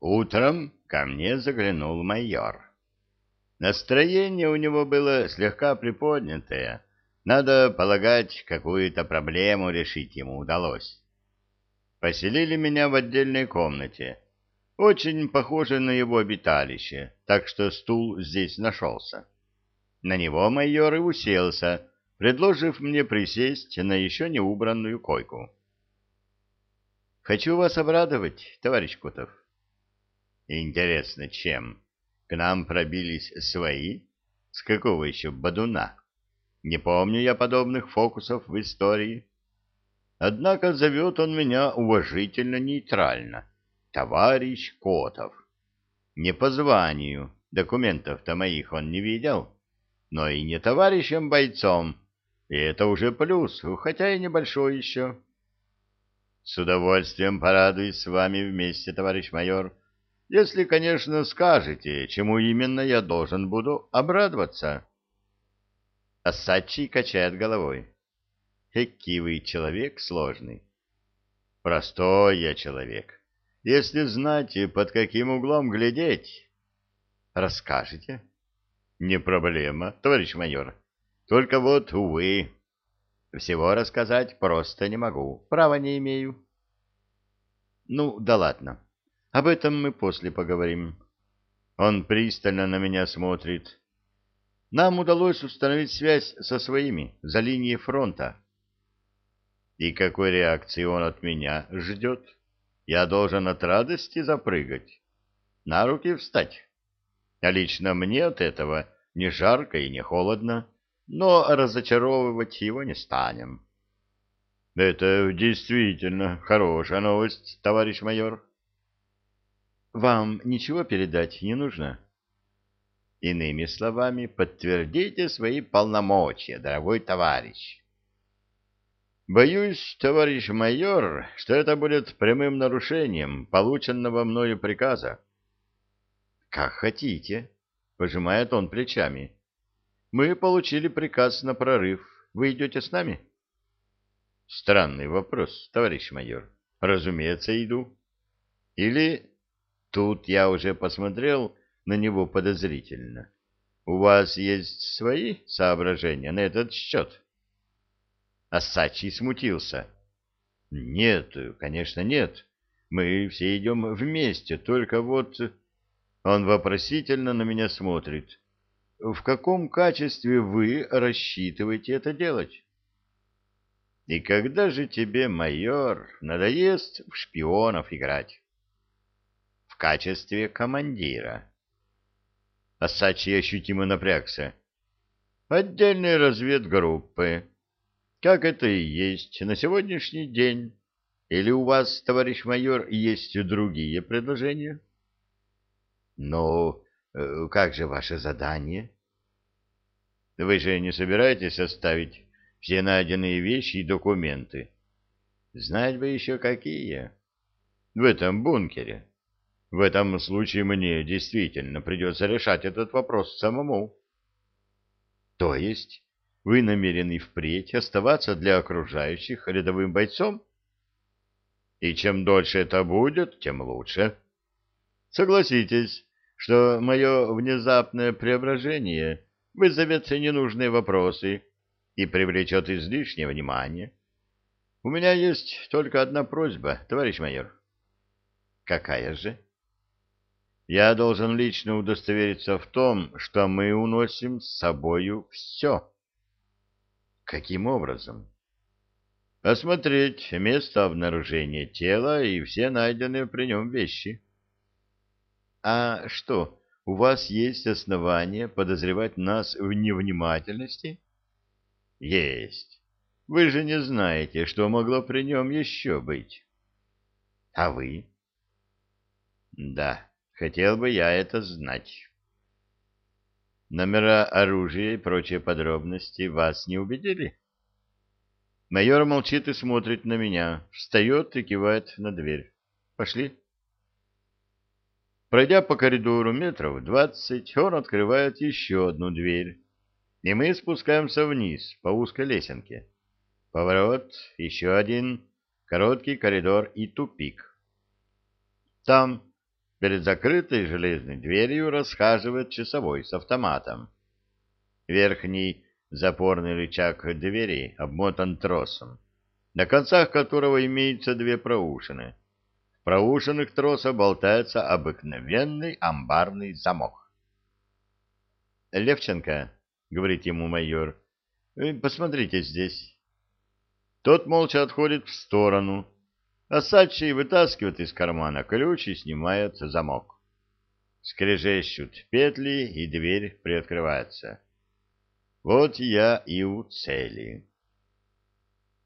Утром ко мне заглянул майор. Настроение у него было слегка приподнятое. Надо полагать, какую-то проблему решить ему удалось. Поселили меня в отдельной комнате, очень похоже на его обиталище, так что стул здесь нашелся. На него майор и уселся, предложив мне присесть на еще не убранную койку. «Хочу вас обрадовать, товарищ Кутов». «Интересно, чем? К нам пробились свои? С какого еще бадуна? Не помню я подобных фокусов в истории. Однако зовет он меня уважительно-нейтрально» товарищ Котов. Не по званию, документов-то моих он не видел, но и не товарищем бойцом, и это уже плюс, хотя и небольшой еще. С удовольствием порадуюсь с вами вместе, товарищ майор, если, конечно, скажете, чему именно я должен буду обрадоваться. Осадчий качает головой. Эки вы человек сложный. Простой я человек если знаете, под каким углом глядеть. Расскажете? Не проблема, товарищ майор. Только вот, увы, всего рассказать просто не могу, права не имею. Ну, да ладно. Об этом мы после поговорим. Он пристально на меня смотрит. Нам удалось установить связь со своими за линией фронта. И какой реакции он от меня ждет? — я должен от радости запрыгать, на руки встать. А лично мне от этого не жарко и не холодно, но разочаровывать его не станем. Это действительно хорошая новость, товарищ майор. Вам ничего передать не нужно? Иными словами, подтвердите свои полномочия, дорогой товарищ. Боюсь, товарищ майор, что это будет прямым нарушением полученного мною приказа. Как хотите, пожимает он плечами. Мы получили приказ на прорыв. Вы идете с нами? Странный вопрос, товарищ майор. Разумеется, иду. Или тут я уже посмотрел на него подозрительно. У вас есть свои соображения на этот счет? — Асачий смутился. «Нет, конечно, нет. Мы все идем вместе, только вот...» Он вопросительно на меня смотрит. «В каком качестве вы рассчитываете это делать?» «И когда же тебе, майор, надоест в шпионов играть?» «В качестве командира». Асачий ощутимо напрягся. «Отдельной разведгруппы» Как это и есть на сегодняшний день? Или у вас, товарищ майор, есть другие предложения? Ну, э, как же ваше задание? Вы же не собираетесь оставить все найденные вещи и документы? Знать бы еще какие. В этом бункере. В этом случае мне действительно придется решать этот вопрос самому. То есть вы намерены впредь оставаться для окружающих рядовым бойцом? И чем дольше это будет, тем лучше. Согласитесь, что мое внезапное преображение вызовет ненужные вопросы и привлечет излишнее внимание. У меня есть только одна просьба, товарищ майор. Какая же? Я должен лично удостовериться в том, что мы уносим с собою все. Каким образом? Осмотреть место обнаружения тела и все найденные при нем вещи. А что, у вас есть основания подозревать нас в невнимательности? Есть. Вы же не знаете, что могло при нем еще быть. А вы? Да, хотел бы я это знать. Номера оружия и прочие подробности вас не убедили? Майор молчит и смотрит на меня, встает и кивает на дверь. Пошли. Пройдя по коридору метров двадцать, он открывает еще одну дверь, и мы спускаемся вниз по узкой лесенке. Поворот, еще один, короткий коридор и тупик. Там Перед закрытой железной дверью расхаживает часовой с автоматом. Верхний запорный рычаг двери обмотан тросом, на концах которого имеются две проушины. В проушинах троса болтается обыкновенный амбарный замок. «Левченко», — говорит ему майор, — «посмотрите здесь». Тот молча отходит в сторону, Сачи вытаскивает из кармана ключ и снимает замок. Скрежещут петли, и дверь приоткрывается. Вот я и у цели.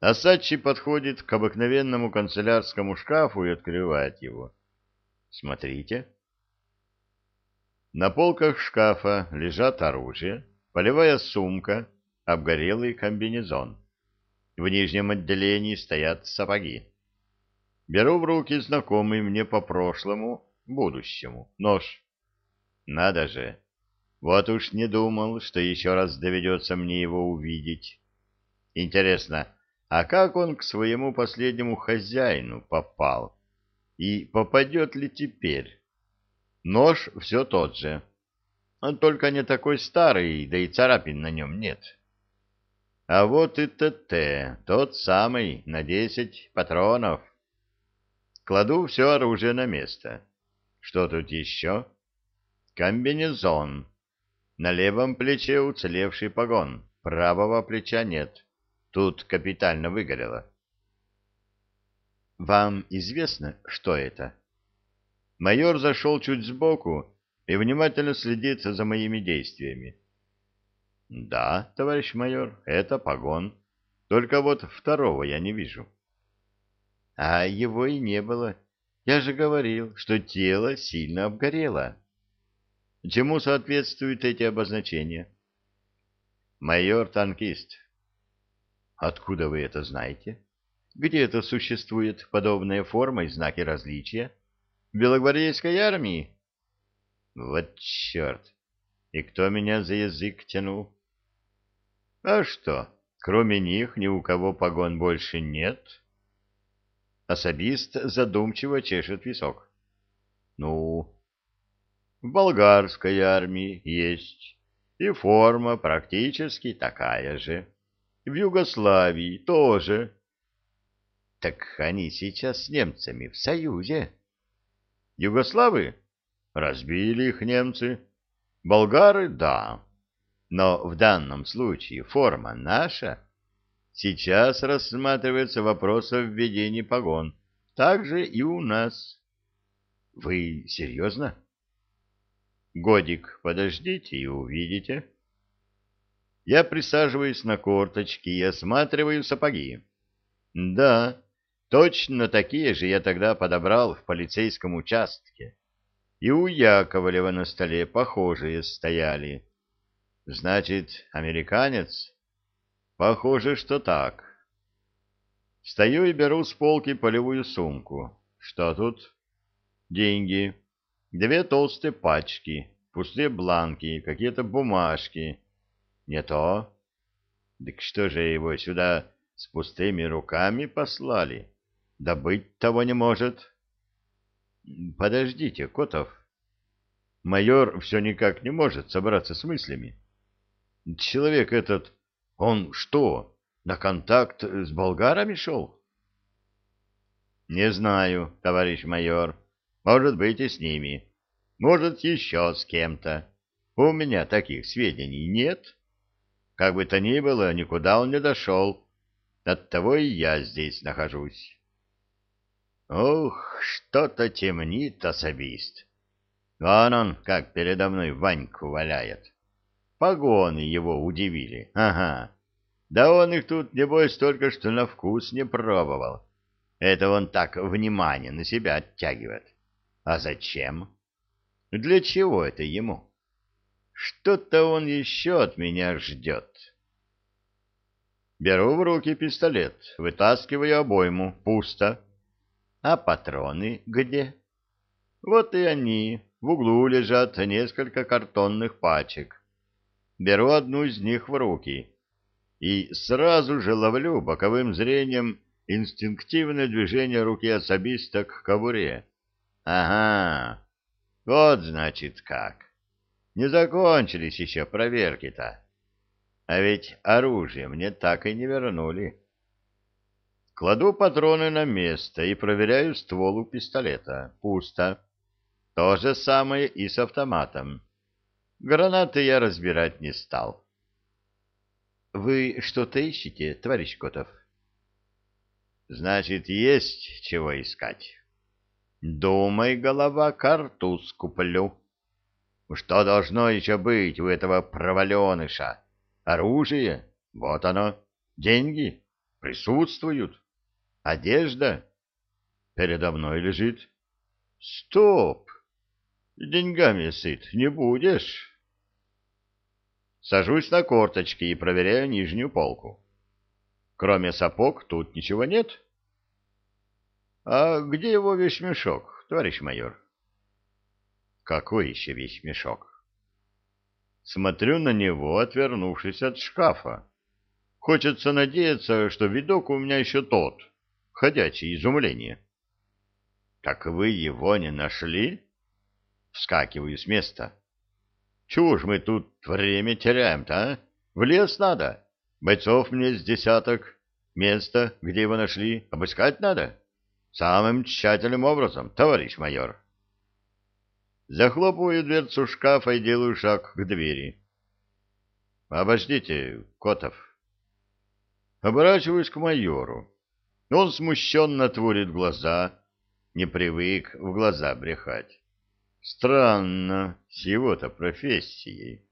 Асачи подходит к обыкновенному канцелярскому шкафу и открывает его. Смотрите. На полках шкафа лежат оружие, полевая сумка, обгорелый комбинезон. В нижнем отделении стоят сапоги. Беру в руки знакомый мне по прошлому, будущему, нож. Надо же, вот уж не думал, что еще раз доведется мне его увидеть. Интересно, а как он к своему последнему хозяину попал? И попадет ли теперь? Нож все тот же. Он только не такой старый, да и царапин на нем нет. А вот и ТТ, тот самый, на десять патронов. Кладу все оружие на место. Что тут еще? Комбинезон. На левом плече уцелевший погон, правого плеча нет. Тут капитально выгорело. Вам известно, что это? Майор зашел чуть сбоку и внимательно следит за моими действиями. Да, товарищ майор, это погон. Только вот второго я не вижу. А его и не было. Я же говорил, что тело сильно обгорело. Чему соответствуют эти обозначения? Майор-танкист. Откуда вы это знаете? Где это существует подобная форма и знаки различия? В Белогвардейской армии? Вот черт! И кто меня за язык тянул? А что, кроме них ни у кого погон больше нет? Особист задумчиво чешет висок. Ну, в болгарской армии есть, и форма практически такая же. В Югославии тоже. Так они сейчас с немцами в союзе. Югославы? Разбили их немцы. Болгары — да. Но в данном случае форма наша. Сейчас рассматривается вопрос о введении погон. Так же и у нас. Вы серьезно? Годик подождите и увидите. Я присаживаюсь на корточки и осматриваю сапоги. Да, точно такие же я тогда подобрал в полицейском участке. И у Яковлева на столе похожие стояли. Значит, американец? Похоже, что так. Стою и беру с полки полевую сумку. Что тут? Деньги. Две толстые пачки, пустые бланки, какие-то бумажки. Не то. Так что же его сюда с пустыми руками послали? Да быть того не может. Подождите, Котов. Майор все никак не может собраться с мыслями. Человек этот он что, на контакт с болгарами шел? Не знаю, товарищ майор. Может быть, и с ними. Может, еще с кем-то. У меня таких сведений нет. Как бы то ни было, никуда он не дошел. Оттого и я здесь нахожусь. Ох, что-то темнит особист. Вон он, как передо мной Ваньку валяет. Погоны его удивили. Ага. Да он их тут, небось, только что на вкус не пробовал. Это он так внимание на себя оттягивает. А зачем? Для чего это ему? Что-то он еще от меня ждет. Беру в руки пистолет, вытаскиваю обойму. Пусто. А патроны где? Вот и они. В углу лежат несколько картонных пачек беру одну из них в руки и сразу же ловлю боковым зрением инстинктивное движение руки особиста к кобуре. Ага, Вот, значит, как. Не закончились еще проверки-то. А ведь оружие мне так и не вернули. Кладу патроны на место и проверяю ствол у пистолета. Пусто. То же самое и с автоматом. Гранаты я разбирать не стал. — Вы что-то ищете, товарищ Котов? — Значит, есть чего искать. Думай, голова, картуз куплю. Что должно еще быть у этого проваленыша? Оружие? Вот оно. Деньги? Присутствуют. Одежда? Передо мной лежит. Стоп! Деньгами сыт не будешь. Сажусь на корточки и проверяю нижнюю полку. Кроме сапог тут ничего нет. А где его вещмешок, товарищ майор? Какой еще вещмешок? Смотрю на него, отвернувшись от шкафа. Хочется надеяться, что видок у меня еще тот, ходячее изумление. Так вы его не нашли? Вскакиваю с места. Чего ж мы тут время теряем-то, а? В лес надо. Бойцов мне с десяток. Место, где его нашли, обыскать надо. Самым тщательным образом, товарищ майор. Захлопываю дверцу шкафа и делаю шаг к двери. Обождите, Котов. Оборачиваюсь к майору. Он смущенно творит глаза, не привык в глаза брехать. Странно, с его-то профессией.